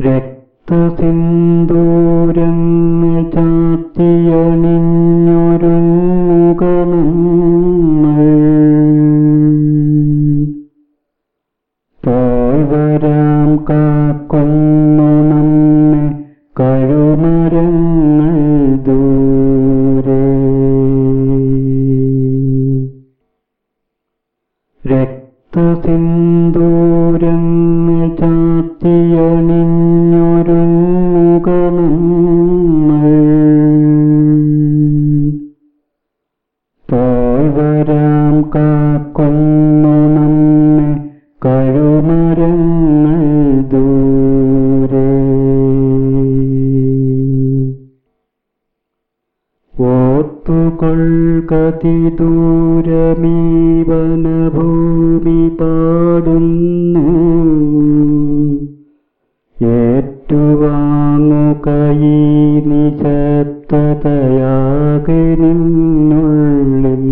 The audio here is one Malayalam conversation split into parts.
രക്തസിന്ദൂരങ്ങൾ ഓർത്തുകൊൾകതി ദൂരമീ വനഭൂമി പാടുന്നു ഏറ്റുവാങ്ങുകയീ നിശബ്ദതയാകെ നിന്നുള്ളിൽ.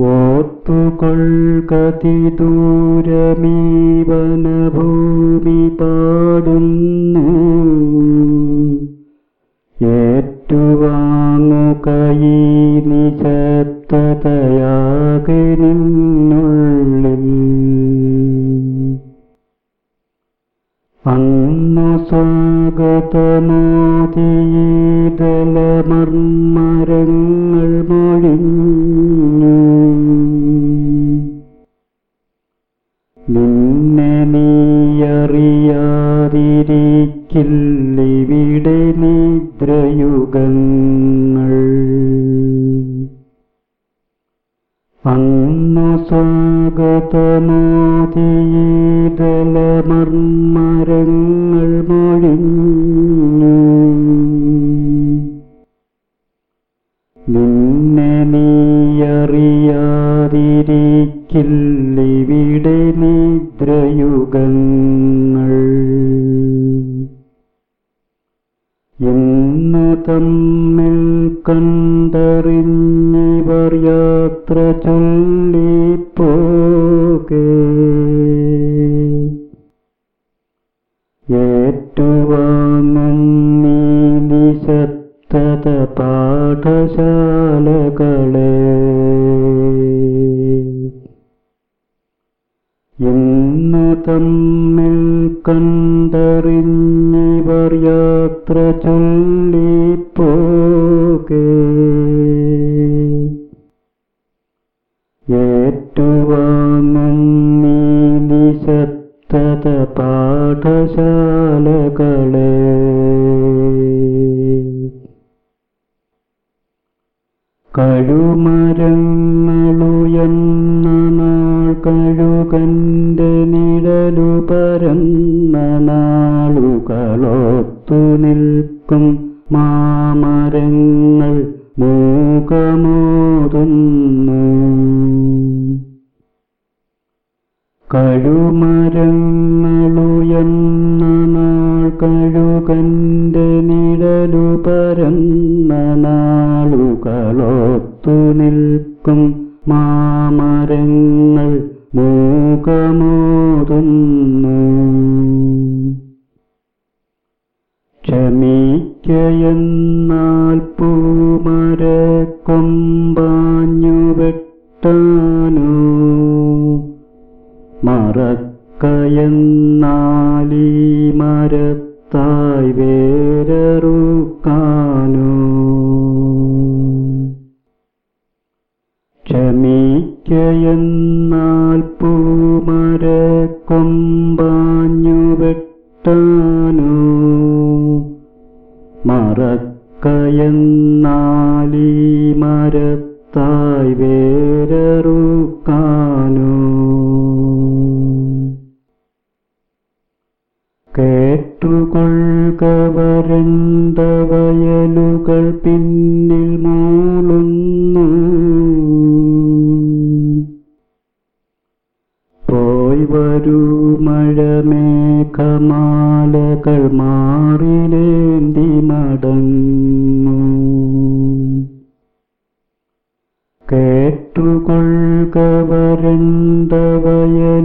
ഓർത്തുകൊൾകതി സ്വാഗതമോദീതലമർമരങ്ങൾ മൊഴിഞ്ഞു. നിന്നെ നീയറിയാതിരിക്കില്ലിവിടെ നിദ്രയുഗങ്ങൾ. അന്നു സ്വാഗതമോദീതലമർമരങ്ങൾ നീയറിയാതിരിക്കില്ലിവിടെ നിദ്രയുഗങ്ങൾ. എന്ന് തമ്മിൽ കണ്ടറിഞ്ഞിവർ യാത്ര ചൊല്ലിപ്പോകേ ഇന്നു തമ്മിൽ കണ്ടറിഞ്ഞിവർ യാത്ര ചൊല്ലിപ്പോകേ. നാളുകളൊത്തു നിൽക്കും മാമരങ്ങൾ ക്ഷമിക്കയെന്നാൽ പൂമര കൊമ്പാഞ്ഞു Ali. र वय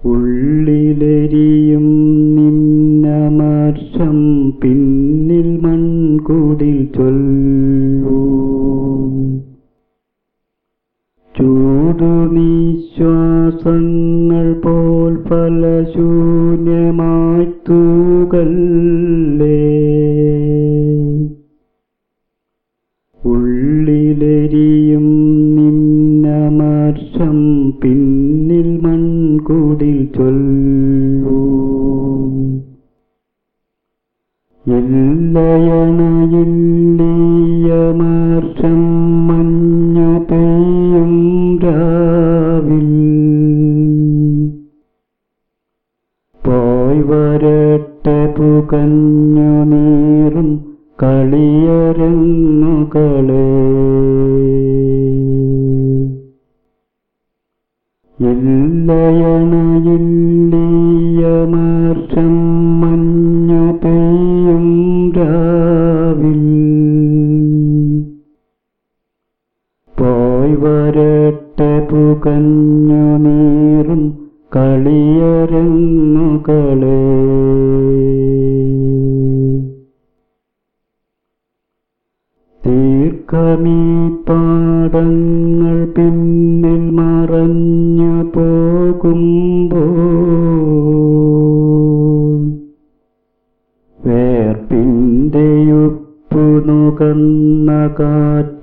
ഉള്ളിലെരിയും இல்லையன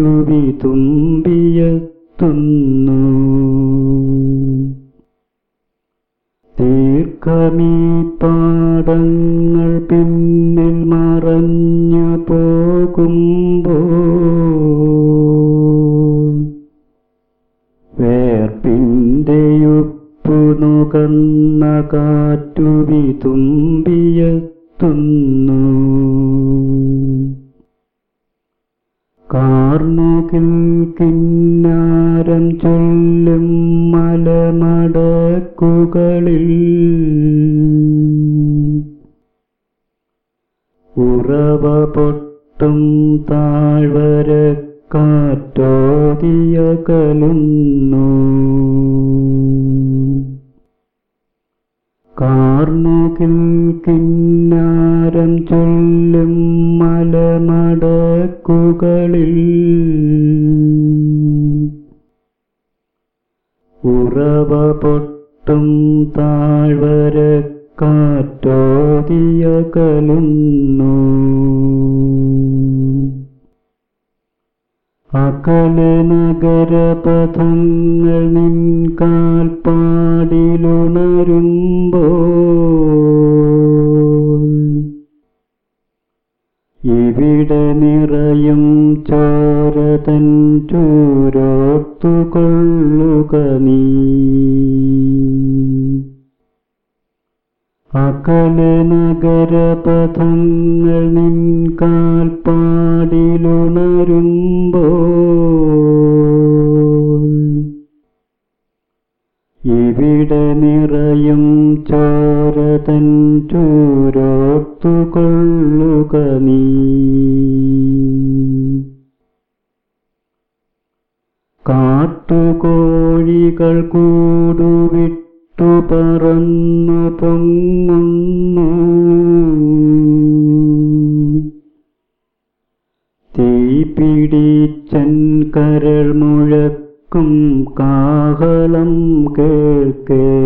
കാറ്റുവി തുമ്പിയെത്തുന്നു. ദീർഘമീ പാടങ്ങൾ പിന്നിൽ മറഞ്ഞു പോകുമ്പോൾ വേർപ്പിന്റെയുപ്പു നുകന്ന കാറ്റുവി ചൊല്ലും മലമടക്കുകളിൽ ഉറവ പൊട്ടും താഴ്വര കാറ്റോതിയകലുന്നു കാർമുകിൽ കിന്നാരം ചൊല്ലും മലമടക്കുകളിൽ താഴ്വര കാറ്റോതിയകലുന്നു അകലെ നഗരപഥങ്ങൾ നിൻ കാൽപ്പാടിലുണരുമ്പോൾ ഇവിടെ നിറയും ചോരതൻ ചൂരോത്തുകൊള്ളുക നീ. അകലെ നഗരപഥങ്ങൾ നിൻ കാൽപ്പാടിലുണരുമ്പോൾ. ഇവിടെ നിറയും ചോരതൻ ചൂരോത്തുകൊള്ളുക നീ. കാട്ടുകോഴികൾ കൂടുവിട്ടു തീപിടിച്ചൻ കരൾ മുഴക്കും കാഹളം കേൾക്കേ.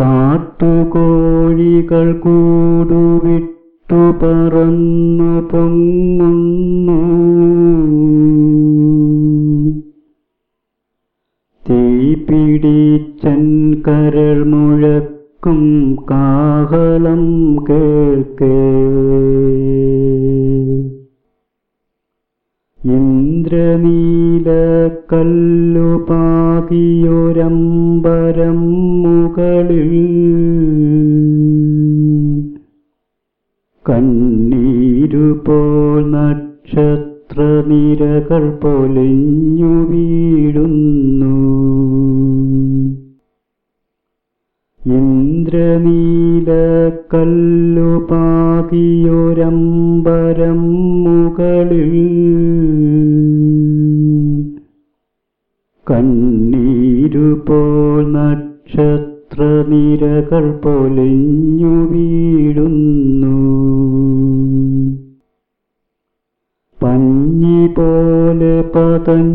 കാട്ടുകോഴികൾ കൂടുവിട്ടു പറന്നു പൊങ്ങുന്നു. തീപിടിച്ചൻ കരൾ മുഴക്കും കാഹളം കല്ലുപാകിയൊരമ്പരം മുകളിൽ കണ്ണീരുപോൽ നക്ഷത്രനിരകൾ പൊലിഞ്ഞു വീഴുന്നു. ഇന്ദ്രനീലക്കല്ലുപാകിയൊരമ്പരം മുകളിൽ കണ്ണീരുപോൽ നക്ഷത്രനിരകൾ പൊലിഞ്ഞു വീഴുന്നു. പഞ്ഞി പോലെ പതഞ്ഞു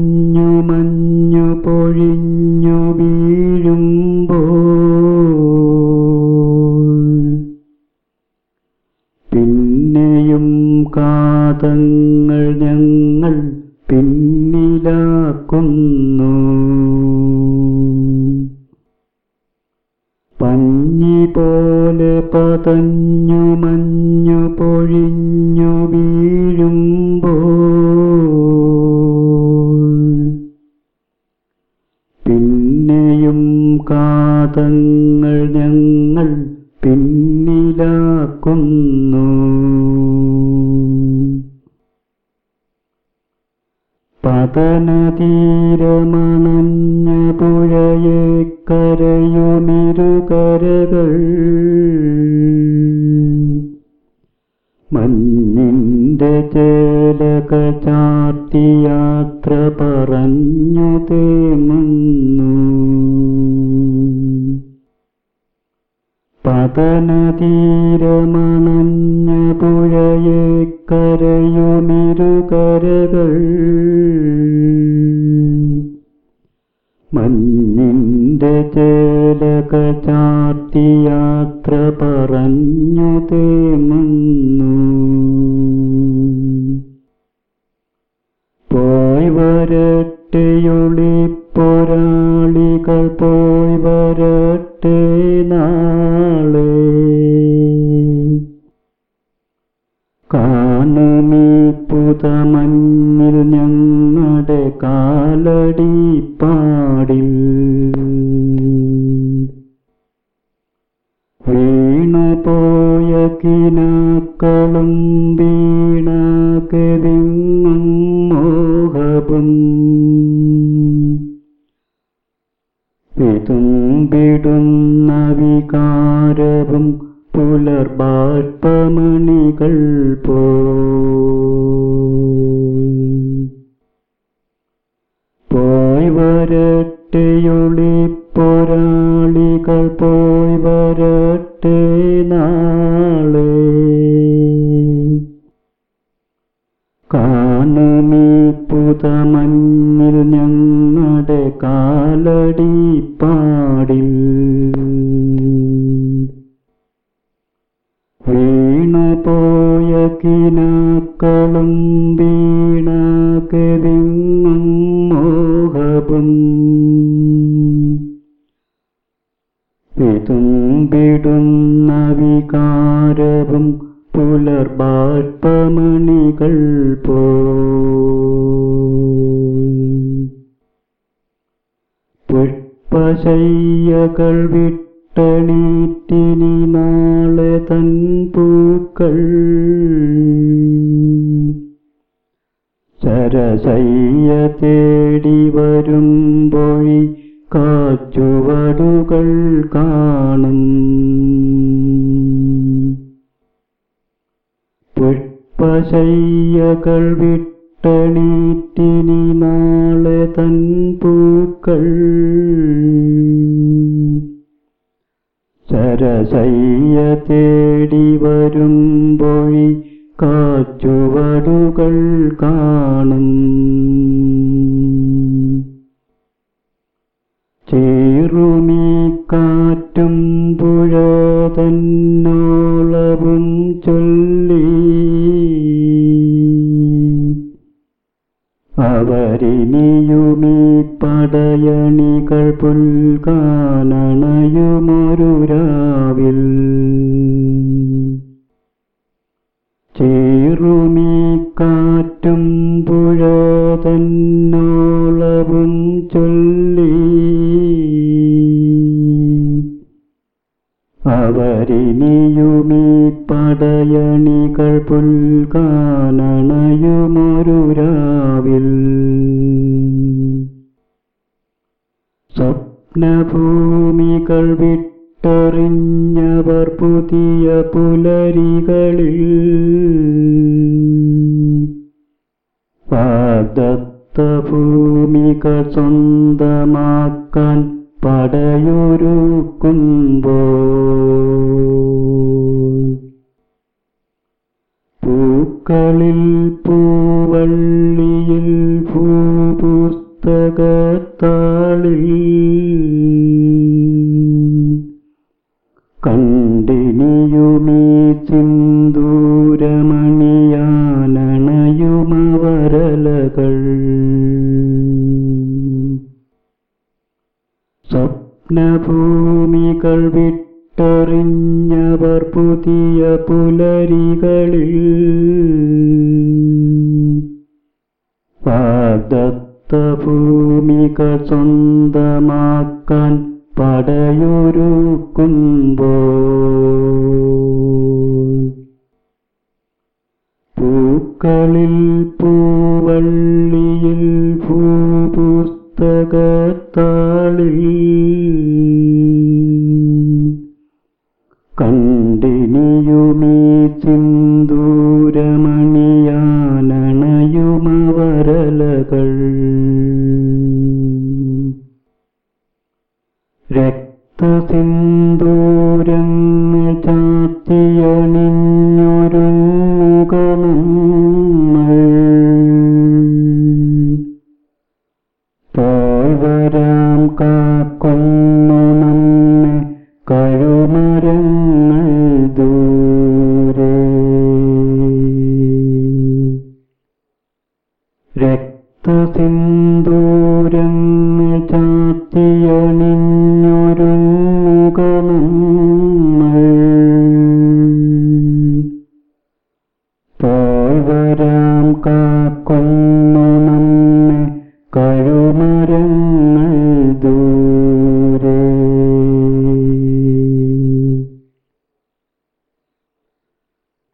പോലെ പതഞ്ഞു കരയുമിരുകരകൾ മഞ്ഞിന്റെ ചേലക ചാർത്തി യാത്ര പറഞ്ഞു തേമുന്നു പതനതീരമണഞ്ഞ ചാർത്തി യാത്ര के दी। പുതമഞ്ഞിൽ ഞങ്ങളുടെ കാലടി പാടിൽ പുഷ്പശയ്യകൾ വിട്ടണീറ്റിനി നാളെ തൻ പൂക്കൾ. ശരശയ്യ തേടി വരുമ്പൊഴി കാച്ചുവടുകൾ കാണും. പുഷ്പശയ്യകൾ വിട്ടണീറ്റിനി നാളെ തൻ പൂക്കൾ. ശരശയ്യ തേടി വരുമ്പൊഴി കാച്ചുവടുകൾ കാണും ചേറുമീ കാറ്റും ദത്ത പ്രദത്തഭൂമിക സ്വന്തമാക്കാൻ പടയൊരുക്കുമ്പോൾ പൂക്കളിൽ സ്വപ്നഭൂമികൾ വിട്ടറിഞ്ഞവർ പുതിയ പുലരികളിൽ. വാഗ്ദത്ത ഭൂമികൾ സ്വന്തമാക്കാൻ പടയൊരുക്കുന്നു.